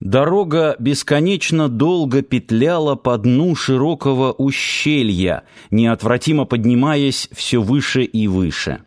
Дорога бесконечно долго петляла по дну широкого ущелья, неотвратимо поднимаясь все выше и выше.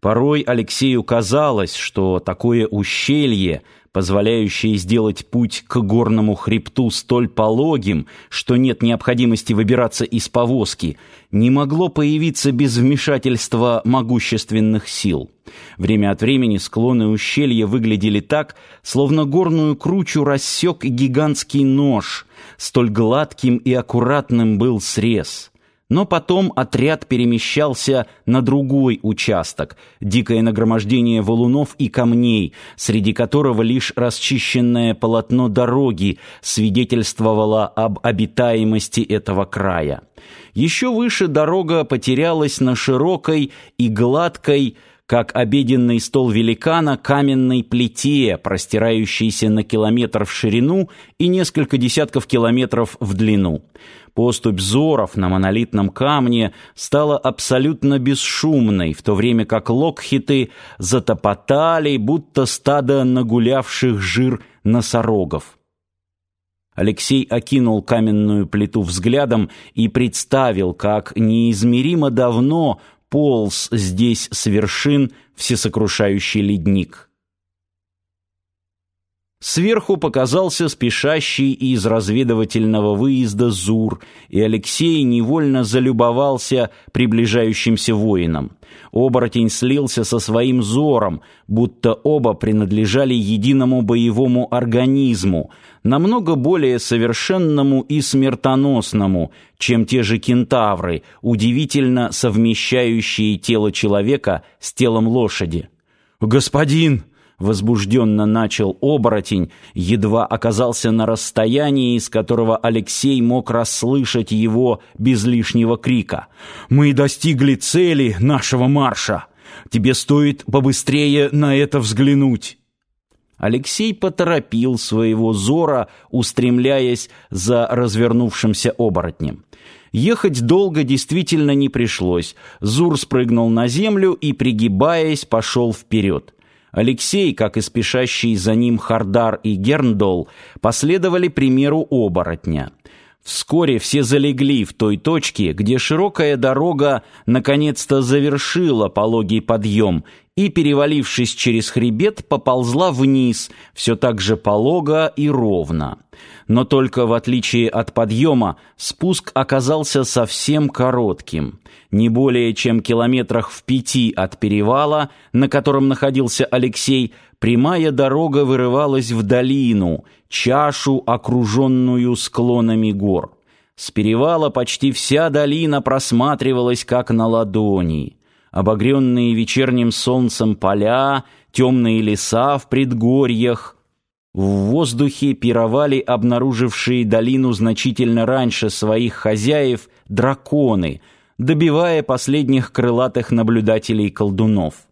Порой Алексею казалось, что такое ущелье, позволяющее сделать путь к горному хребту столь пологим, что нет необходимости выбираться из повозки, не могло появиться без вмешательства могущественных сил. Время от времени склоны ущелья выглядели так, словно горную кручу рассек гигантский нож, столь гладким и аккуратным был срез. Но потом отряд перемещался на другой участок, дикое нагромождение валунов и камней, среди которого лишь расчищенное полотно дороги свидетельствовало об обитаемости этого края. Еще выше дорога потерялась на широкой и гладкой, как обеденный стол великана каменной плите, простирающейся на километр в ширину и несколько десятков километров в длину. Поступь зоров на монолитном камне стала абсолютно бесшумной, в то время как локхиты затопотали, будто стадо нагулявших жир носорогов. Алексей окинул каменную плиту взглядом и представил, как неизмеримо давно полз здесь с вершин всесокрушающий ледник. Сверху показался спешащий из разведывательного выезда Зур, и Алексей невольно залюбовался приближающимся воином. Оборотень слился со своим зором, будто оба принадлежали единому боевому организму, намного более совершенному и смертоносному, чем те же кентавры, удивительно совмещающие тело человека с телом лошади. «Господин!» Возбужденно начал оборотень, едва оказался на расстоянии, с которого Алексей мог расслышать его без лишнего крика. «Мы достигли цели нашего марша! Тебе стоит побыстрее на это взглянуть!» Алексей поторопил своего зора, устремляясь за развернувшимся оборотнем. Ехать долго действительно не пришлось. Зур спрыгнул на землю и, пригибаясь, пошел вперед. Алексей, как и спешащий за ним Хардар и Герндол, последовали примеру оборотня. Вскоре все залегли в той точке, где широкая дорога наконец-то завершила пологий подъем и, перевалившись через хребет, поползла вниз, все так же полого и ровно. Но только в отличие от подъема, спуск оказался совсем коротким. Не более чем километрах в пяти от перевала, на котором находился Алексей, прямая дорога вырывалась в долину, чашу, окруженную склонами гор. С перевала почти вся долина просматривалась как на ладони. Обогренные вечерним солнцем поля, темные леса в предгорьях. В воздухе пировали обнаружившие долину значительно раньше своих хозяев драконы, добивая последних крылатых наблюдателей-колдунов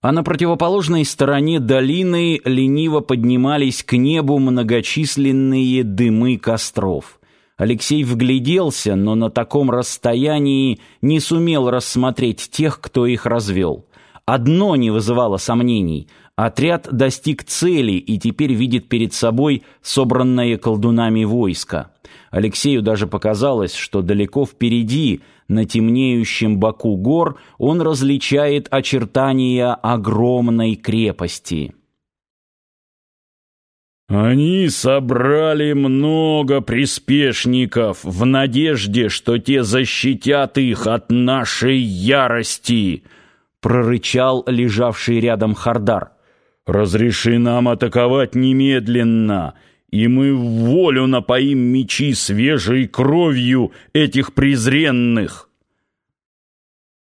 а на противоположной стороне долины лениво поднимались к небу многочисленные дымы костров. Алексей вгляделся, но на таком расстоянии не сумел рассмотреть тех, кто их развел. Одно не вызывало сомнений — Отряд достиг цели и теперь видит перед собой собранное колдунами войско. Алексею даже показалось, что далеко впереди, на темнеющем боку гор, он различает очертания огромной крепости. Они собрали много приспешников в надежде, что те защитят их от нашей ярости, прорычал лежавший рядом Хардар. Разреши нам атаковать немедленно, и мы в волю напоим мечи свежей кровью этих презренных.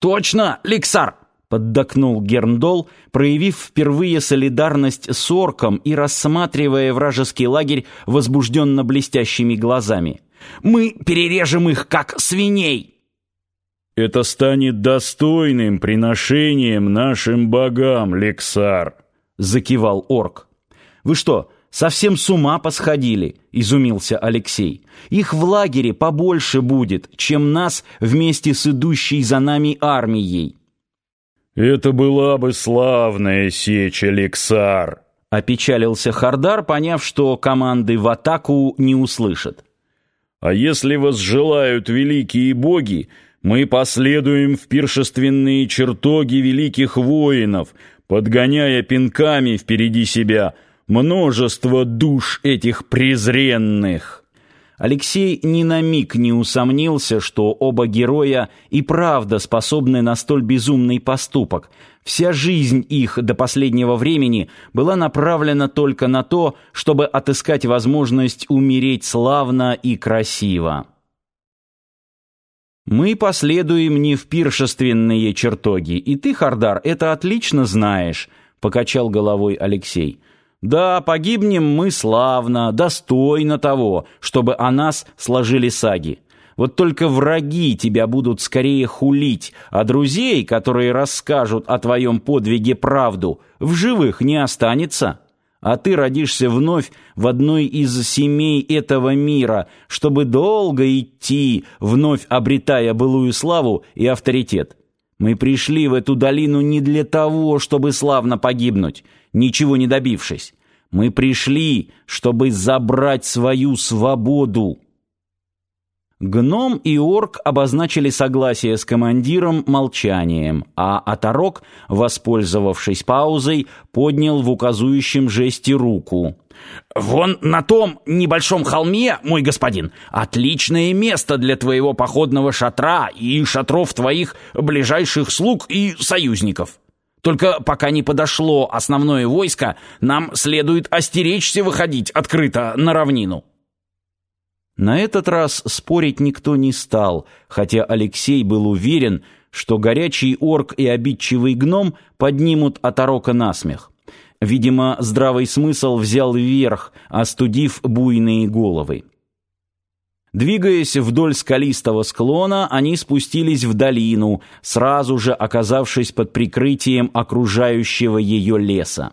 Точно, Ликсар, поддакнул Герндол, проявив впервые солидарность с орком и рассматривая вражеский лагерь возбужденно блестящими глазами. Мы перережем их как свиней. Это станет достойным приношением нашим богам, Лексар закивал орк. Вы что, совсем с ума посходили? изумился Алексей. Их в лагере побольше будет, чем нас вместе с идущей за нами армией. Это была бы славная сечь, Алексар, Опечалился Хардар, поняв, что команды в атаку не услышат. «А если возжелают великие боги, мы последуем в пиршественные чертоги великих воинов, подгоняя пинками впереди себя множество душ этих презренных». Алексей ни на миг не усомнился, что оба героя и правда способны на столь безумный поступок. Вся жизнь их до последнего времени была направлена только на то, чтобы отыскать возможность умереть славно и красиво. Мы последуем не в пиршественные чертоги, и ты, Хардар, это отлично знаешь, покачал головой Алексей. Да, погибнем мы славно, достойно того, чтобы о нас сложили саги. Вот только враги тебя будут скорее хулить, а друзей, которые расскажут о твоем подвиге правду, в живых не останется а ты родишься вновь в одной из семей этого мира, чтобы долго идти, вновь обретая былую славу и авторитет. Мы пришли в эту долину не для того, чтобы славно погибнуть, ничего не добившись. Мы пришли, чтобы забрать свою свободу. Гном и орк обозначили согласие с командиром молчанием, а оторок, воспользовавшись паузой, поднял в указующем жесте руку. «Вон на том небольшом холме, мой господин, отличное место для твоего походного шатра и шатров твоих ближайших слуг и союзников. Только пока не подошло основное войско, нам следует остеречься выходить открыто на равнину». На этот раз спорить никто не стал, хотя Алексей был уверен, что горячий орк и обидчивый гном поднимут оторока насмех. Видимо, здравый смысл взял верх, остудив буйные головы. Двигаясь вдоль скалистого склона, они спустились в долину, сразу же оказавшись под прикрытием окружающего ее леса.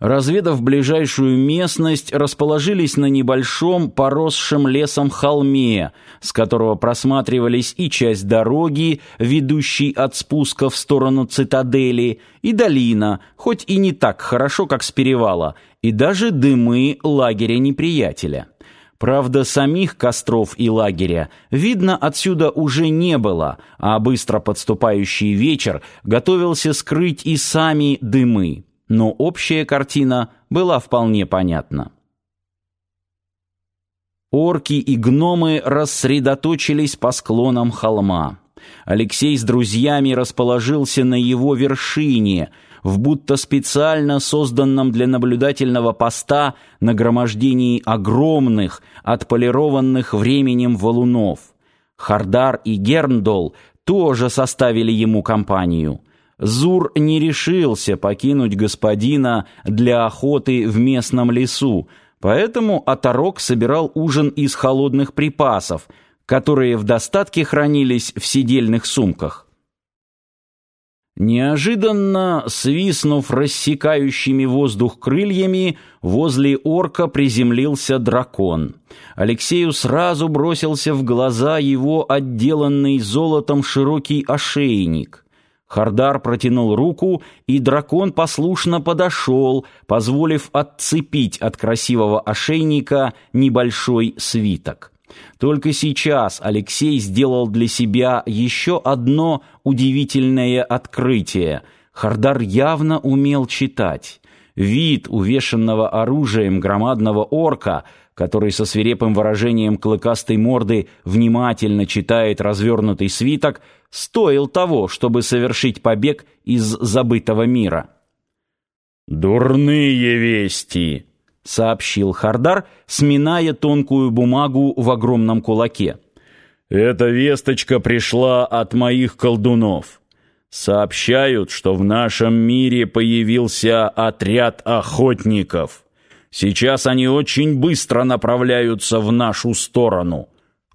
Разведав ближайшую местность, расположились на небольшом поросшем лесом холме, с которого просматривались и часть дороги, ведущей от спуска в сторону цитадели, и долина, хоть и не так хорошо, как с перевала, и даже дымы лагеря неприятеля. Правда, самих костров и лагеря видно отсюда уже не было, а быстро подступающий вечер готовился скрыть и сами дымы но общая картина была вполне понятна. Орки и гномы рассредоточились по склонам холма. Алексей с друзьями расположился на его вершине, в будто специально созданном для наблюдательного поста нагромождении огромных, отполированных временем валунов. Хардар и Герндол тоже составили ему компанию. Зур не решился покинуть господина для охоты в местном лесу, поэтому оторок собирал ужин из холодных припасов, которые в достатке хранились в сидельных сумках. Неожиданно, свистнув рассекающими воздух крыльями, возле орка приземлился дракон. Алексею сразу бросился в глаза его отделанный золотом широкий ошейник. Хардар протянул руку, и дракон послушно подошел, позволив отцепить от красивого ошейника небольшой свиток. Только сейчас Алексей сделал для себя еще одно удивительное открытие. Хардар явно умел читать. Вид увешанного оружием громадного орка — который со свирепым выражением клыкастой морды внимательно читает развернутый свиток, стоил того, чтобы совершить побег из забытого мира. «Дурные вести!» — сообщил Хардар, сминая тонкую бумагу в огромном кулаке. «Эта весточка пришла от моих колдунов. Сообщают, что в нашем мире появился отряд охотников». Сейчас они очень быстро направляются в нашу сторону.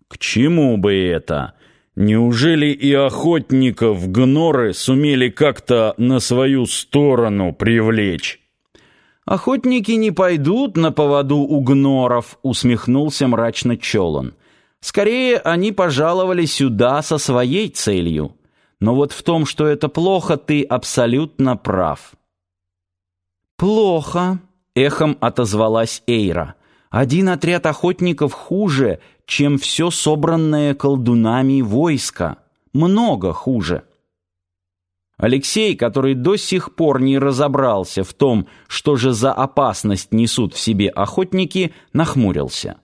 К чему бы это? Неужели и охотников гноры сумели как-то на свою сторону привлечь? Охотники не пойдут на поводу у гноров, усмехнулся мрачно Чолон. Скорее, они пожаловали сюда со своей целью. Но вот в том, что это плохо, ты абсолютно прав. Плохо, Эхом отозвалась Эйра. Один отряд охотников хуже, чем все собранное колдунами войско. Много хуже. Алексей, который до сих пор не разобрался в том, что же за опасность несут в себе охотники, нахмурился.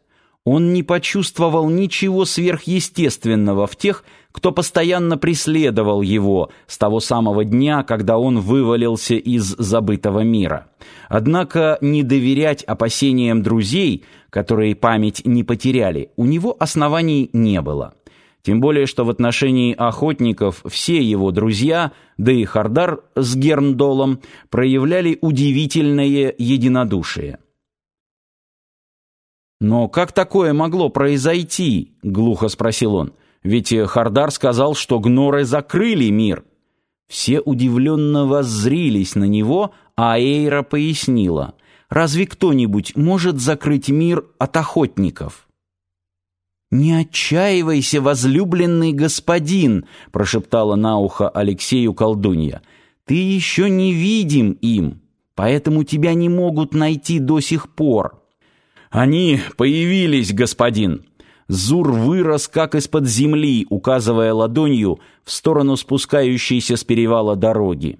Он не почувствовал ничего сверхъестественного в тех, кто постоянно преследовал его с того самого дня, когда он вывалился из забытого мира. Однако не доверять опасениям друзей, которые память не потеряли, у него оснований не было. Тем более, что в отношении охотников все его друзья, да и Хардар с Герндолом, проявляли удивительное единодушие. «Но как такое могло произойти?» — глухо спросил он. «Ведь Хардар сказал, что гноры закрыли мир». Все удивленно воззрились на него, а Эйра пояснила. «Разве кто-нибудь может закрыть мир от охотников?» «Не отчаивайся, возлюбленный господин!» — прошептала на ухо Алексею колдунья. «Ты еще не видим им, поэтому тебя не могут найти до сих пор». «Они появились, господин!» Зур вырос, как из-под земли, указывая ладонью в сторону спускающейся с перевала дороги.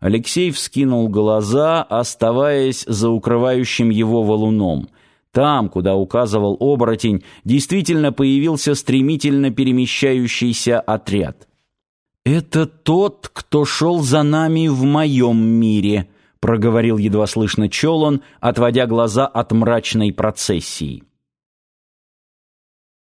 Алексей вскинул глаза, оставаясь за укрывающим его валуном — там, куда указывал оборотень, действительно появился стремительно перемещающийся отряд. «Это тот, кто шел за нами в моем мире», — проговорил едва слышно Чолон, отводя глаза от мрачной процессии.